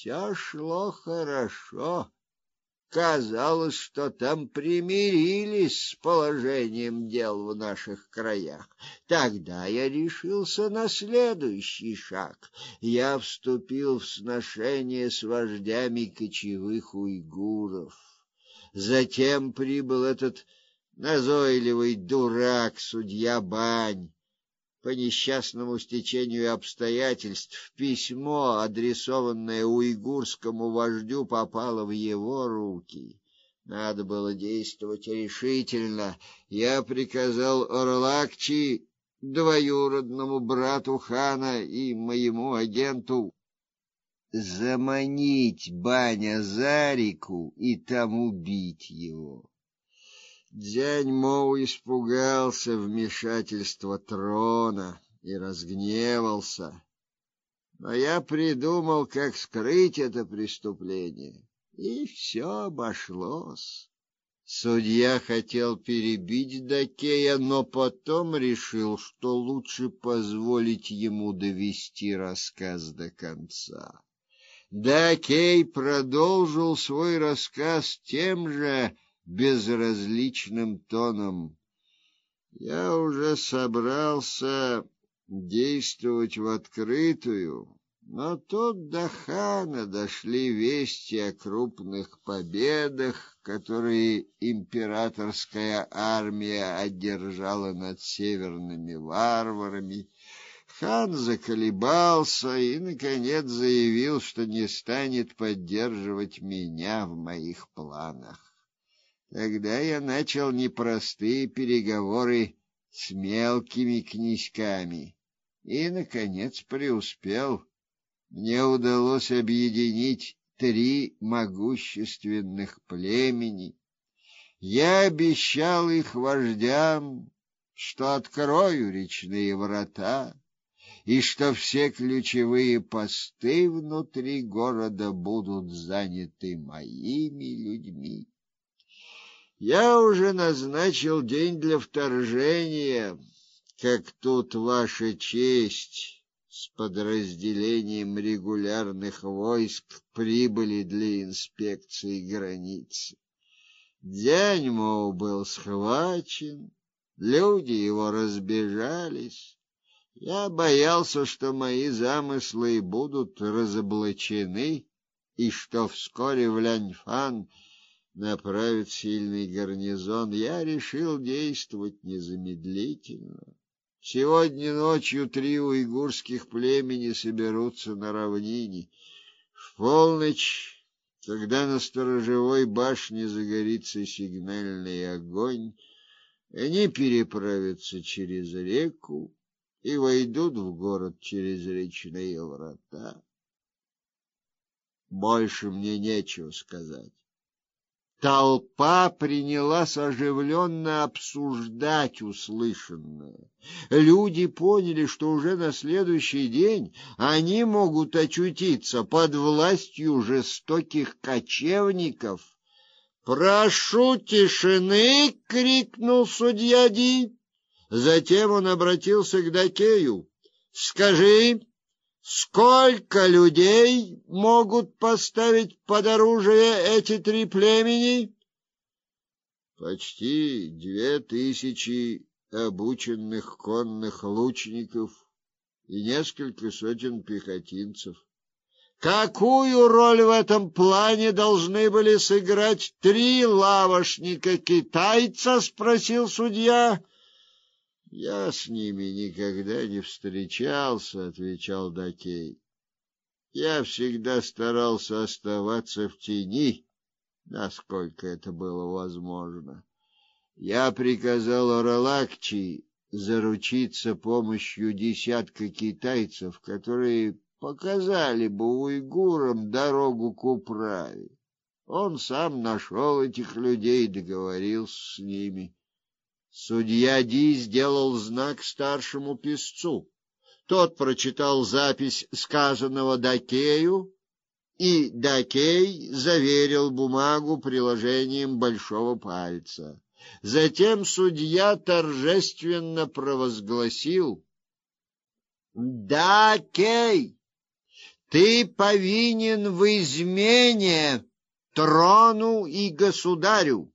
все шло хорошо. Казалось, что там примирились с положением дел в наших краях. Тогда я решился на следующий шаг. Я вступил в сношение с вождями кочевых уйгуров. Затем прибыл этот назойливый дурак судья Бань по несчастному стечению обстоятельств письмо, адресованное уйгурскому вождю, попало в его руки. Надо было действовать решительно. Я приказал Орлакчи, двоюродному брату хана и моему агенту, заманить Баня за реку и там убить его. Дянь Моу испугался вмешательства трона и разгневался. Но я придумал, как скрыть это преступление, и все обошлось. Судья хотел перебить Дакея, но потом решил, что лучше позволить ему довести рассказ до конца. Дакей продолжил свой рассказ тем же безразличным тоном. Я уже собрался действовать в открытую, но тут до хана дошли вести о крупных победах, которые императорская армия одержала над северными варварами. Хан заколебался и наконец заявил, что не станет поддерживать меня в моих планах. Тогда я начал непростые переговоры с мелкими князьками и наконец преуспел. Мне удалось объединить три могущественных племени. Я обещал их вождям, что открою речные врата и что все ключевые посты внутри города будут заняты моими людьми. Я уже назначил день для вторжения, как тут ваша честь с подразделением регулярных войск прибыли для инспекции границы. Дяньмо был схвачен, люди его разбежались. Я боялся, что мои замыслы будут разоблачены и что вскоре в Ляньфан направить сильный гарнизон, я решил действовать незамедлительно. Сегодня ночью три уйгурских племени соберутся на равнине. В полночь, когда на сторожевой башне загорится сигнальный огонь, они переправятся через реку и войдут в город через речные врата. Больше мне нечего сказать. Толпа принялась оживленно обсуждать услышанное. Люди поняли, что уже на следующий день они могут очутиться под властью жестоких кочевников. "Прошу тишины!" крикнул судья Ди. Затем он обратился к Дакею. "Скажи, Сколько людей могут поставить под оружие эти три племени? Почти две тысячи обученных конных лучников и несколько сотен пехотинцев. Какую роль в этом плане должны были сыграть три лавошника китайца, спросил судья. Я с ними никогда не встречался, отвечал Дакей. Я всегда старался оставаться в тени, насколько это было возможно. Я приказал Оралакчи заручиться помощью десятка китайцев, которые показали бы уйгурам дорогу к управе. Он сам нашел этих людей и договорился с ними. Судья Ди сделал знак старшему писцу. Тот прочитал запись сказанного Дакею, и Дакей заверил бумагу приложением большого пальца. Затем судья торжественно провозгласил: "Дакей, ты повинен в измене трону и государю.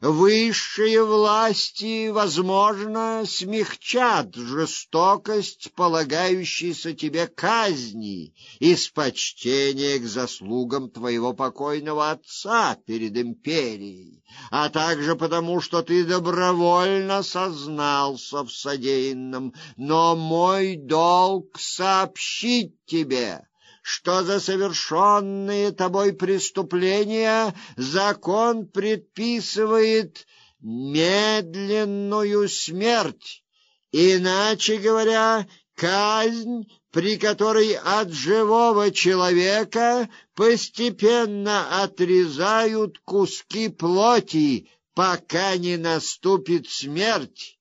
Высшие власти, возможно, смягчат жестокость полагающейся тебе казни из почтения к заслугам твоего покойного отца перед империей, а также потому, что ты добровольно сознался в содеянном, но мой долг сообщить тебе что за совершенные тобой преступления закон предписывает медленную смерть, иначе говоря, казнь, при которой от живого человека постепенно отрезают куски плоти, пока не наступит смерть